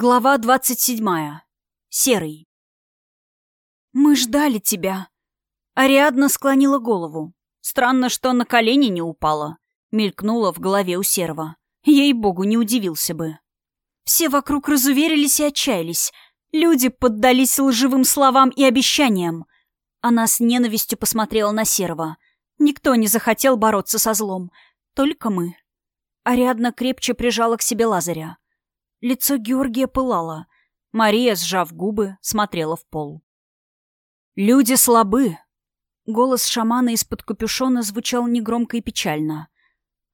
Глава двадцать седьмая. Серый. «Мы ждали тебя». Ариадна склонила голову. Странно, что на колени не упала. Мелькнула в голове у Серого. Ей-богу, не удивился бы. Все вокруг разуверились и отчаялись. Люди поддались лживым словам и обещаниям. Она с ненавистью посмотрела на Серого. Никто не захотел бороться со злом. Только мы. Ариадна крепче прижала к себе Лазаря. Лицо Георгия пылало. Мария, сжав губы, смотрела в пол. «Люди слабы!» Голос шамана из-под капюшона звучал негромко и печально.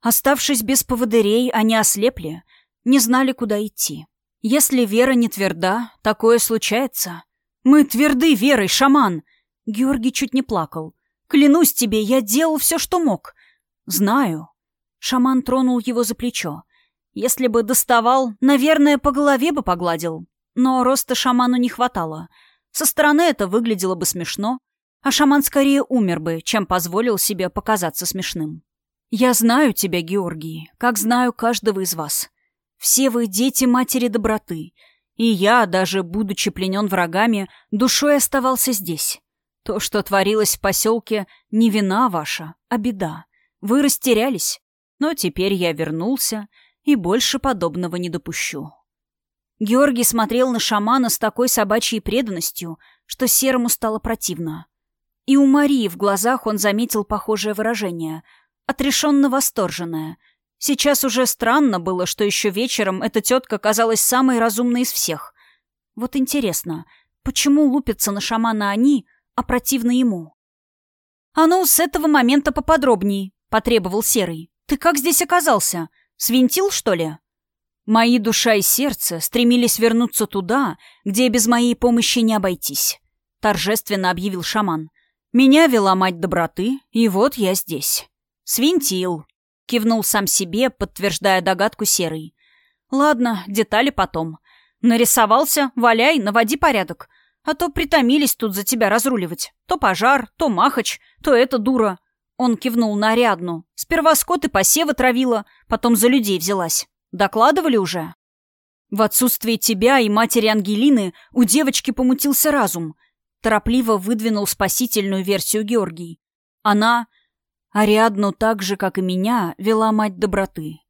Оставшись без поводырей, они ослепли, не знали, куда идти. Если вера не тверда, такое случается. «Мы тверды верой, шаман!» Георгий чуть не плакал. «Клянусь тебе, я делал все, что мог». «Знаю». Шаман тронул его за плечо. Если бы доставал, наверное, по голове бы погладил. Но роста шаману не хватало. Со стороны это выглядело бы смешно, а шаман скорее умер бы, чем позволил себе показаться смешным. «Я знаю тебя, Георгий, как знаю каждого из вас. Все вы дети матери доброты, и я, даже будучи пленен врагами, душой оставался здесь. То, что творилось в поселке, не вина ваша, а беда. Вы растерялись, но теперь я вернулся — и больше подобного не допущу. Георгий смотрел на шамана с такой собачьей преданностью, что Серому стало противно. И у Марии в глазах он заметил похожее выражение, отрешенно восторженное. Сейчас уже странно было, что еще вечером эта тетка казалась самой разумной из всех. Вот интересно, почему лупятся на шамана они, а противно ему? «А ну, с этого момента поподробней», — потребовал Серый. «Ты как здесь оказался?» Свинтил, что ли? Мои душа и сердце стремились вернуться туда, где без моей помощи не обойтись. Торжественно объявил шаман. Меня вела мать доброты, и вот я здесь. Свинтил. Кивнул сам себе, подтверждая догадку серый. Ладно, детали потом. Нарисовался, валяй, наводи порядок. А то притомились тут за тебя разруливать. То пожар, то махач, то эта дура. Он кивнул на Ариадну. Сперва скот и посевы травила, потом за людей взялась. Докладывали уже? В отсутствие тебя и матери Ангелины у девочки помутился разум. Торопливо выдвинул спасительную версию Георгий. Она, Ариадну так же, как и меня, вела мать доброты.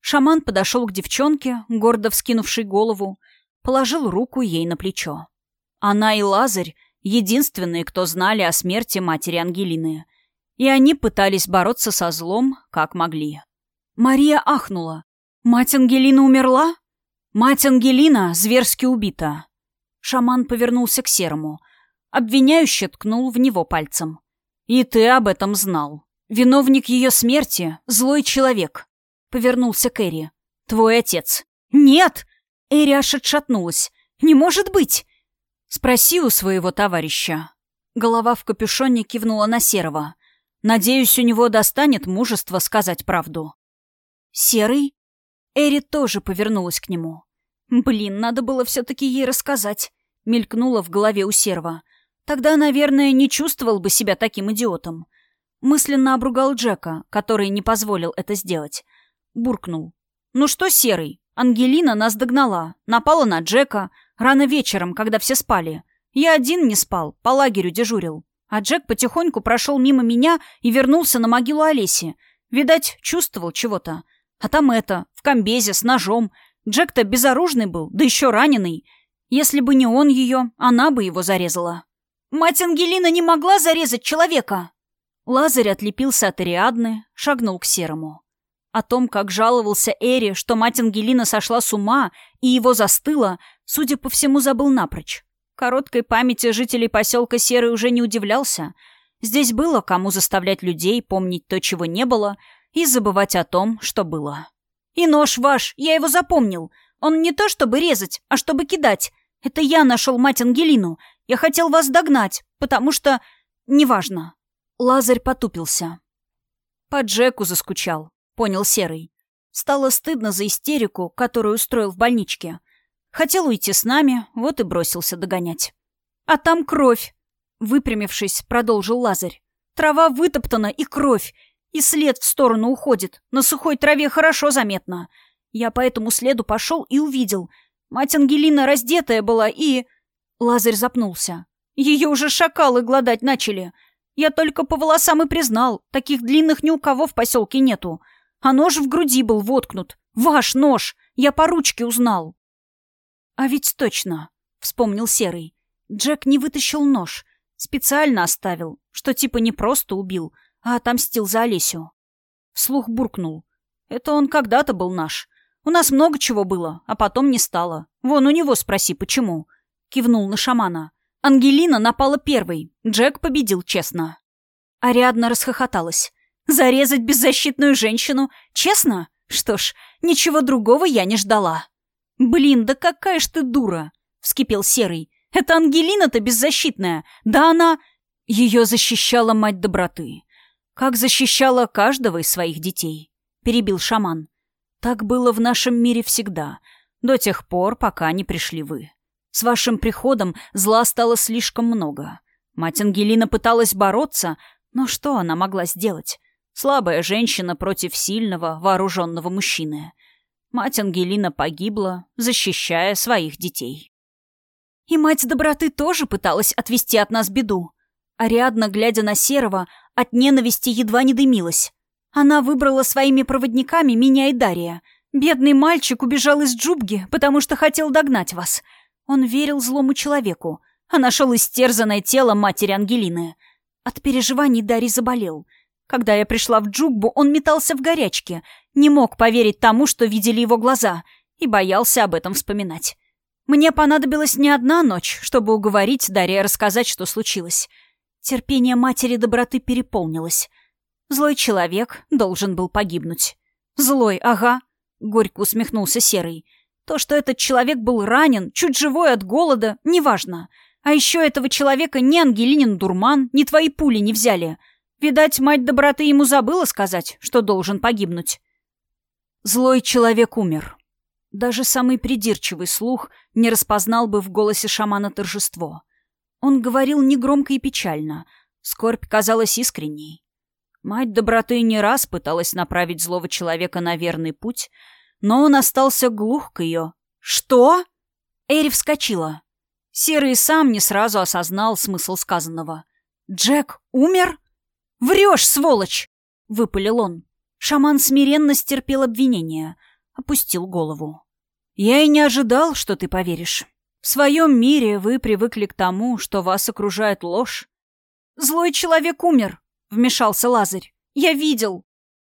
Шаман подошел к девчонке, гордо вскинувшей голову, положил руку ей на плечо. Она и Лазарь — единственные, кто знали о смерти матери Ангелины — и они пытались бороться со злом, как могли. Мария ахнула. «Мать Ангелина умерла?» «Мать Ангелина зверски убита». Шаман повернулся к Серому. Обвиняюще ткнул в него пальцем. «И ты об этом знал. Виновник ее смерти — злой человек». Повернулся к Эри. «Твой отец». «Нет!» Эри аж отшатнулась. «Не может быть!» «Спроси у своего товарища». Голова в капюшоне кивнула на Серого. Надеюсь, у него достанет мужества сказать правду. «Серый?» Эри тоже повернулась к нему. «Блин, надо было все-таки ей рассказать», — мелькнула в голове у Серва. «Тогда, наверное, не чувствовал бы себя таким идиотом». Мысленно обругал Джека, который не позволил это сделать. Буркнул. «Ну что, Серый, Ангелина нас догнала, напала на Джека, рано вечером, когда все спали. Я один не спал, по лагерю дежурил. А Джек потихоньку прошел мимо меня и вернулся на могилу Олеси. Видать, чувствовал чего-то. А там это, в комбезе, с ножом. Джек-то безоружный был, да еще раненый. Если бы не он ее, она бы его зарезала. «Мать Ангелина не могла зарезать человека!» Лазарь отлепился от Ариадны, шагнул к Серому. О том, как жаловался Эри, что мать Ангелина сошла с ума и его застыла, судя по всему, забыл напрочь. Короткой памяти жителей поселка Серый уже не удивлялся. Здесь было кому заставлять людей помнить то, чего не было, и забывать о том, что было. «И нож ваш, я его запомнил. Он не то чтобы резать, а чтобы кидать. Это я нашел мать Ангелину. Я хотел вас догнать, потому что... Неважно». Лазарь потупился. По Джеку заскучал, понял Серый. Стало стыдно за истерику, которую устроил в больничке. Хотел уйти с нами, вот и бросился догонять. «А там кровь!» Выпрямившись, продолжил Лазарь. «Трава вытоптана и кровь, и след в сторону уходит. На сухой траве хорошо заметно. Я по этому следу пошел и увидел. Мать Ангелина раздетая была и...» Лазарь запнулся. «Ее уже шакалы гладать начали. Я только по волосам и признал. Таких длинных ни у кого в поселке нету. А нож в груди был воткнут. Ваш нож! Я по ручке узнал!» «А ведь точно!» — вспомнил Серый. Джек не вытащил нож. Специально оставил, что типа не просто убил, а отомстил за Олесю. Вслух буркнул. «Это он когда-то был наш. У нас много чего было, а потом не стало. Вон у него спроси, почему?» Кивнул на шамана. Ангелина напала первой. Джек победил честно. Ариадна расхохоталась. «Зарезать беззащитную женщину? Честно? Что ж, ничего другого я не ждала». «Блин, да какая ж ты дура!» — вскипел Серый. «Это Ангелина-то беззащитная. Да она...» Ее защищала мать доброты. Как защищала каждого из своих детей. Перебил шаман. Так было в нашем мире всегда. До тех пор, пока не пришли вы. С вашим приходом зла стало слишком много. Мать Ангелина пыталась бороться, но что она могла сделать? Слабая женщина против сильного, вооруженного мужчины. Мать Ангелина погибла, защищая своих детей. И мать доброты тоже пыталась отвести от нас беду. Ариадна, глядя на Серого, от ненависти едва не дымилась. Она выбрала своими проводниками меня и Дария. Бедный мальчик убежал из Джубги, потому что хотел догнать вас. Он верил злому человеку, а нашел истерзанное тело матери Ангелины. От переживаний Дарий заболел — когда я пришла в Джуббу, он метался в горячке, не мог поверить тому, что видели его глаза, и боялся об этом вспоминать. Мне понадобилась не одна ночь, чтобы уговорить Дарья рассказать, что случилось. Терпение матери доброты переполнилось. Злой человек должен был погибнуть. Злой, ага, горько усмехнулся Серый. То, что этот человек был ранен, чуть живой от голода, неважно. А еще этого человека ни Ангелинин дурман, ни твои пули не взяли — Видать, мать доброты ему забыла сказать, что должен погибнуть. Злой человек умер. Даже самый придирчивый слух не распознал бы в голосе шамана торжество. Он говорил негромко и печально. Скорбь казалась искренней. Мать доброты не раз пыталась направить злого человека на верный путь, но он остался глух к ее. «Что?» Эри вскочила. Серый сам не сразу осознал смысл сказанного. «Джек умер?» «Врешь, сволочь!» — выпалил он. Шаман смиренно стерпел обвинение, опустил голову. «Я и не ожидал, что ты поверишь. В своем мире вы привыкли к тому, что вас окружает ложь». «Злой человек умер», — вмешался Лазарь. «Я видел».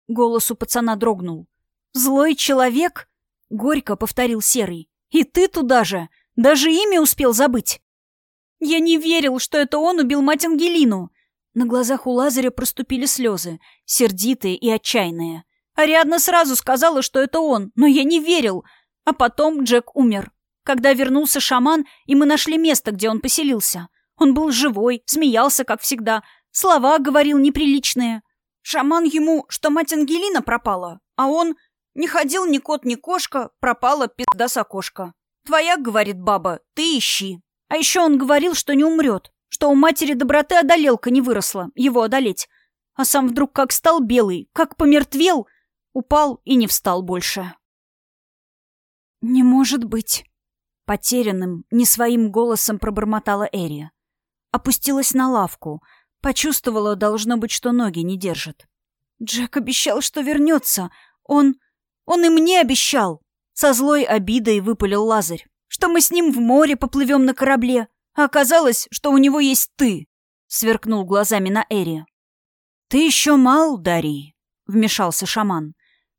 Голос у пацана дрогнул. «Злой человек?» — горько повторил Серый. «И ты туда же! Даже имя успел забыть!» «Я не верил, что это он убил мать Ангелину. На глазах у Лазаря проступили слезы, сердитые и отчаянные. Ариадна сразу сказала, что это он, но я не верил. А потом Джек умер. Когда вернулся шаман, и мы нашли место, где он поселился. Он был живой, смеялся, как всегда, слова говорил неприличные. Шаман ему, что мать Ангелина пропала, а он не ходил ни кот, ни кошка, пропала пизда с окошка. Твоя, говорит баба, ты ищи. А еще он говорил, что не умрет, что у матери доброты одолелка не выросла, его одолеть. А сам вдруг как стал белый, как помертвел, упал и не встал больше. «Не может быть!» Потерянным, не своим голосом пробормотала Эри. Опустилась на лавку. Почувствовала, должно быть, что ноги не держат. Джек обещал, что вернется. Он... он и мне обещал. Со злой обидой выпалил Лазарь. Что мы с ним в море поплывем на корабле. Оказалось, что у него есть ты!» — сверкнул глазами на Эри. «Ты еще мал, Дарий!» — вмешался шаман.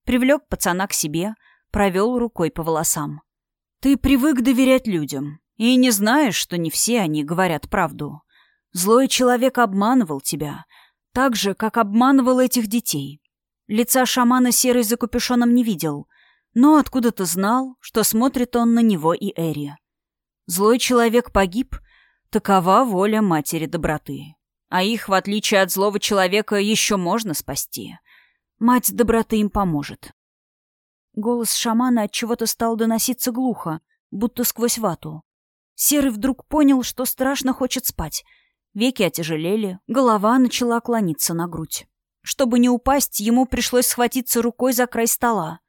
Привлек пацана к себе, провел рукой по волосам. «Ты привык доверять людям, и не знаешь, что не все они говорят правду. Злой человек обманывал тебя, так же, как обманывал этих детей. Лица шамана серый за капюшоном не видел, но откуда-то знал, что смотрит он на него и Эри. Злой человек погиб, такова воля матери доброты. А их, в отличие от злого человека, еще можно спасти. Мать доброты им поможет. Голос шамана от чего-то стал доноситься глухо, будто сквозь вату. Серый вдруг понял, что страшно хочет спать. Веки отяжелели, голова начала клониться на грудь. Чтобы не упасть, ему пришлось схватиться рукой за край стола.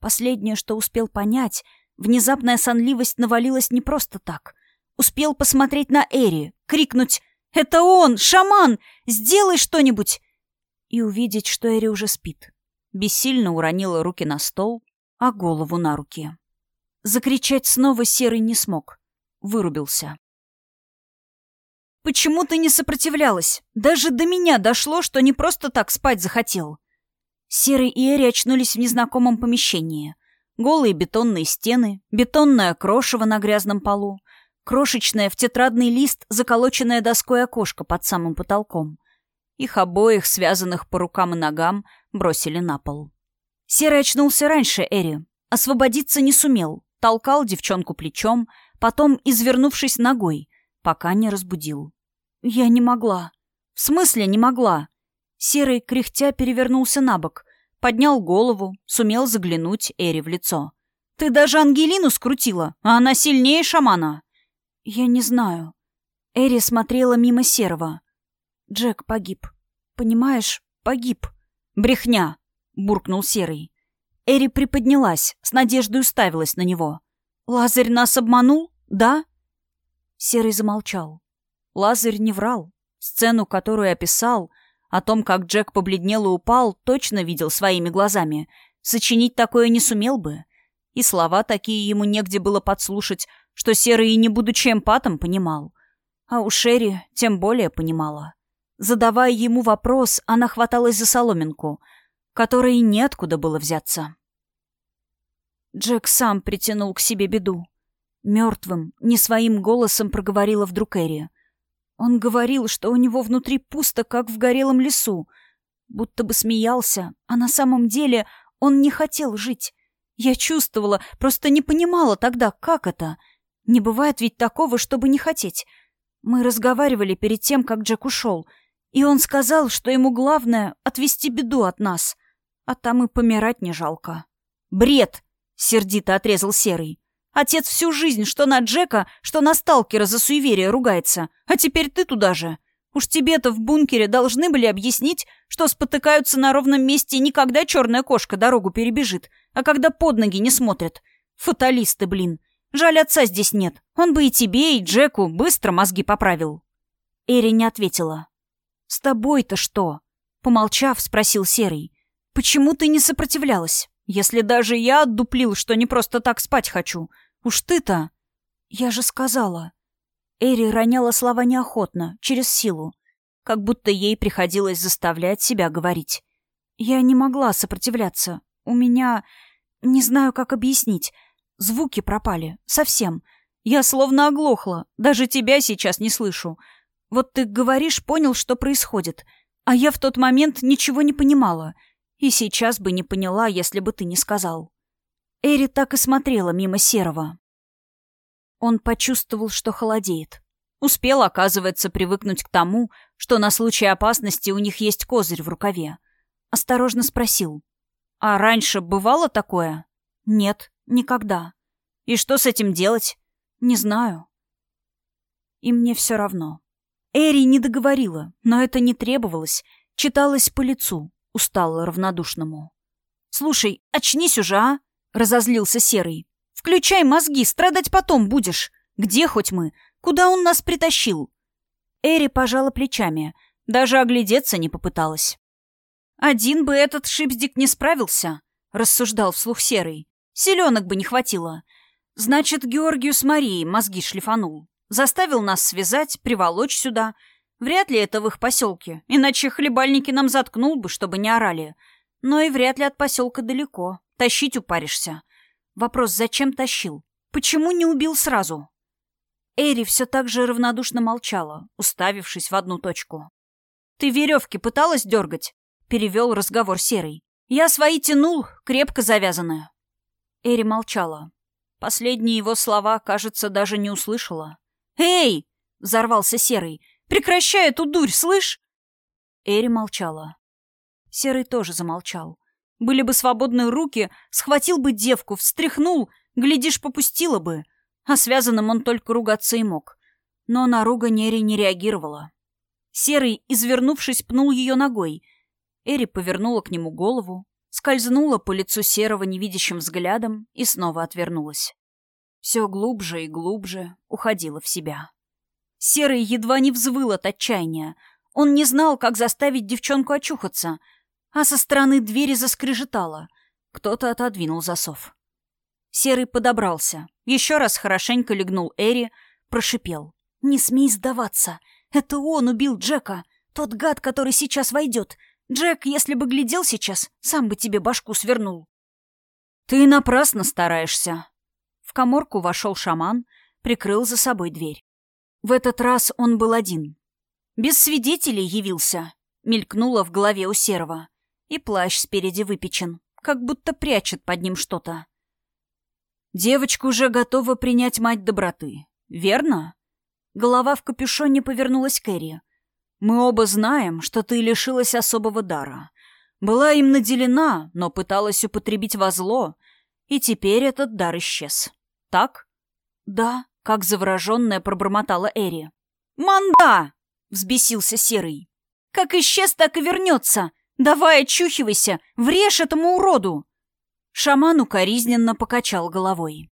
Последнее, что успел понять, Внезапная сонливость навалилась не просто так. Успел посмотреть на Эри, крикнуть «Это он! Шаман! Сделай что-нибудь!» и увидеть, что Эри уже спит. Бессильно уронила руки на стол, а голову на руки. Закричать снова Серый не смог. Вырубился. «Почему ты не сопротивлялась? Даже до меня дошло, что не просто так спать захотел». Серый и Эри очнулись в незнакомом помещении. Голые бетонные стены, бетонное крошево на грязном полу, крошечное в тетрадный лист заколоченное доской окошко под самым потолком. Их обоих, связанных по рукам и ногам, бросили на пол. Серый очнулся раньше Эри. Освободиться не сумел. Толкал девчонку плечом, потом, извернувшись ногой, пока не разбудил. Я не могла. В смысле не могла? Серый, кряхтя, перевернулся на бок, поднял голову, сумел заглянуть Эри в лицо. «Ты даже Ангелину скрутила, а она сильнее шамана!» «Я не знаю». Эри смотрела мимо Серого. «Джек погиб. Понимаешь, погиб». «Брехня!» — буркнул Серый. Эри приподнялась, с надеждой уставилась на него. «Лазарь нас обманул? Да?» Серый замолчал. Лазарь не врал. Сцену, которую описал, о том, как Джек побледнел и упал, точно видел своими глазами. Сочинить такое не сумел бы. И слова такие ему негде было подслушать, что Серый и не будучи эмпатом понимал. А у Шерри тем более понимала. Задавая ему вопрос, она хваталась за соломинку, которой неоткуда было взяться. Джек сам притянул к себе беду. Мертвым, не своим голосом проговорила вдруг Эри. Он говорил, что у него внутри пусто, как в горелом лесу. Будто бы смеялся, а на самом деле он не хотел жить. Я чувствовала, просто не понимала тогда, как это. Не бывает ведь такого, чтобы не хотеть. Мы разговаривали перед тем, как Джек ушел, и он сказал, что ему главное — отвести беду от нас. А там и помирать не жалко. «Бред!» — сердито отрезал Серый. Отец всю жизнь что на Джека, что на сталкера за суеверие ругается. А теперь ты туда же. Уж тебе-то в бункере должны были объяснить, что спотыкаются на ровном месте не когда черная кошка дорогу перебежит, а когда под ноги не смотрят. Фаталисты, блин. Жаль, отца здесь нет. Он бы и тебе, и Джеку быстро мозги поправил. Эри не ответила. «С тобой-то что?» Помолчав, спросил Серый. «Почему ты не сопротивлялась? Если даже я отдуплил, что не просто так спать хочу, Уж ты-то... Я же сказала. Эри роняла слова неохотно, через силу, как будто ей приходилось заставлять себя говорить. Я не могла сопротивляться. У меня... Не знаю, как объяснить. Звуки пропали. Совсем. Я словно оглохла. Даже тебя сейчас не слышу. Вот ты говоришь, понял, что происходит. А я в тот момент ничего не понимала. И сейчас бы не поняла, если бы ты не сказал. Эри так и смотрела мимо Серого. Он почувствовал, что холодеет. Успел, оказывается, привыкнуть к тому, что на случай опасности у них есть козырь в рукаве. Осторожно спросил. «А раньше бывало такое?» «Нет, никогда». «И что с этим делать?» «Не знаю». И мне все равно. Эри не договорила, но это не требовалось, читалось по лицу, устало равнодушному. «Слушай, очнись уже, а!» Разозлился Серый. «Включай мозги, страдать потом будешь. Где хоть мы? Куда он нас притащил?» Эри пожала плечами. Даже оглядеться не попыталась. «Один бы этот шипздик не справился», — рассуждал вслух Серый. «Селенок бы не хватило. Значит, Георгию с Марией мозги шлифанул. Заставил нас связать, приволочь сюда. Вряд ли это в их поселке, иначе хлебальники нам заткнул бы, чтобы не орали. Но и вряд ли от поселка далеко. Тащить упаришься. Вопрос, зачем тащил? Почему не убил сразу? Эри все так же равнодушно молчала, уставившись в одну точку. «Ты веревки пыталась дергать?» — перевел разговор Серый. «Я свои тянул, крепко завязанные». Эри молчала. Последние его слова, кажется, даже не услышала. «Эй!» — взорвался Серый. «Прекращай эту дурь, слышь?» Эри молчала. Серый тоже замолчал. Были бы свободные руки, схватил бы девку, встряхнул, глядишь, попустила бы. А связанным он только ругаться и мог. Но на ругань Эри не реагировала. Серый, извернувшись, пнул ее ногой. Эри повернула к нему голову, скользнула по лицу Серого невидящим взглядом и снова отвернулась. все глубже и глубже уходила в себя. Серый едва не взвыл от отчаяния. Он не знал, как заставить девчонку очухаться, а со стороны двери заскрежетало. Кто-то отодвинул засов. Серый подобрался, еще раз хорошенько легнул Эри, прошипел. «Не смей сдаваться. Это он убил Джека. Тот гад, который сейчас войдет. Джек, если бы глядел сейчас, сам бы тебе башку свернул». «Ты напрасно стараешься». В коморку вошел шаман, прикрыл за собой дверь. В этот раз он был один. Без свидетелей явился, мелькнуло в голове у Серого. И плащ спереди выпечен, как будто прячет под ним что-то. Девочка уже готова принять мать доброты, верно? Голова в капюшоне повернулась к Эри. Мы оба знаем, что ты лишилась особого дара. Была им наделена, но пыталась употребить во зло, и теперь этот дар исчез. Так? Да, как завороженная пробормотала Эри. «Манда!» — взбесился Серый. «Как исчез, так и вернется! Давай очухивайся! Врежь этому уроду!» Шаман укоризненно покачал головой.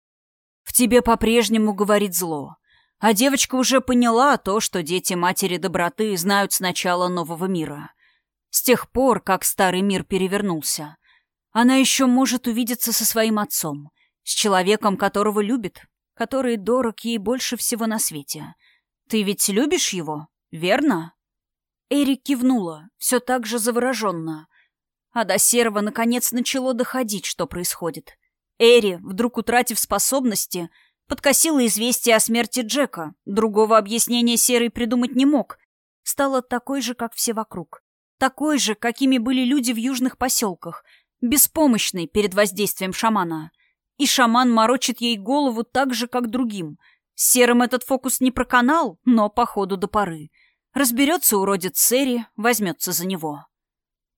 «В тебе по-прежнему говорит зло. А девочка уже поняла то, что дети матери доброты знают с начала нового мира. С тех пор, как старый мир перевернулся. Она еще может увидеться со своим отцом, с человеком, которого любит, который дорог ей больше всего на свете. Ты ведь любишь его, верно?» Эрик кивнула, все так же завороженно. А до Серого наконец начало доходить, что происходит. Эри, вдруг утратив способности, подкосила известие о смерти Джека. Другого объяснения Серый придумать не мог. Стала такой же, как все вокруг. Такой же, какими были люди в южных поселках. Беспомощной перед воздействием шамана. И шаман морочит ей голову так же, как другим. Серым этот фокус не проканал, но по ходу до поры. Разберется уродец Сэри, возьмется за него.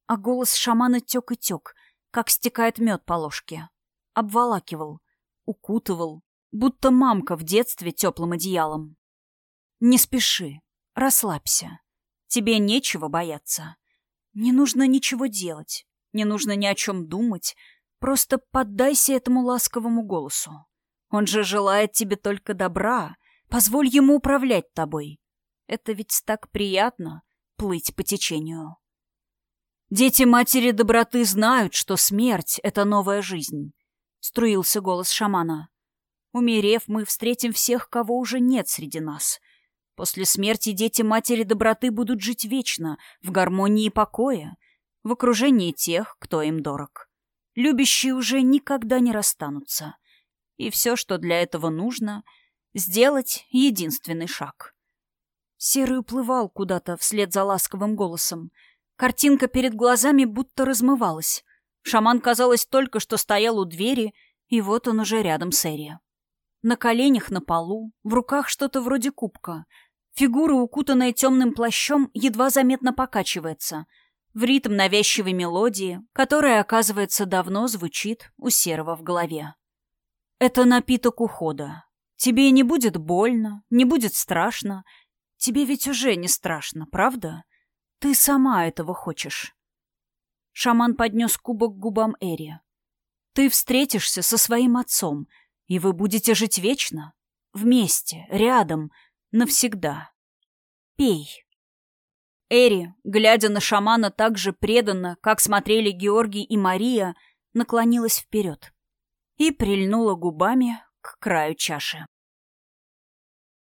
А голос шамана тек и тек, как стекает мед по ложке. Обволакивал, укутывал, будто мамка в детстве теплым одеялом. Не спеши, расслабься. Тебе нечего бояться. Не нужно ничего делать, не нужно ни о чем думать, просто поддайся этому ласковому голосу. Он же желает тебе только добра, позволь ему управлять тобой. Это ведь так приятно — плыть по течению. Дети матери доброты знают, что смерть — это новая жизнь. Струился голос шамана. Умерев, мы встретим всех, кого уже нет среди нас. После смерти дети матери доброты будут жить вечно, в гармонии и покое, в окружении тех, кто им дорог. Любящие уже никогда не расстанутся. И все, что для этого нужно, сделать единственный шаг. Серый уплывал куда-то вслед за ласковым голосом. Картинка перед глазами будто размывалась. Шаман, казалось, только что стоял у двери, и вот он уже рядом с Эри. На коленях на полу, в руках что-то вроде кубка. Фигура, укутанная темным плащом, едва заметно покачивается. В ритм навязчивой мелодии, которая, оказывается, давно звучит у Серого в голове. Это напиток ухода. Тебе не будет больно, не будет страшно. Тебе ведь уже не страшно, правда? Ты сама этого хочешь. Шаман поднес кубок к губам Эри. Ты встретишься со своим отцом — и вы будете жить вечно, вместе, рядом, навсегда. Пей. Эри, глядя на шамана так же преданно, как смотрели Георгий и Мария, наклонилась вперед и прильнула губами к краю чаши.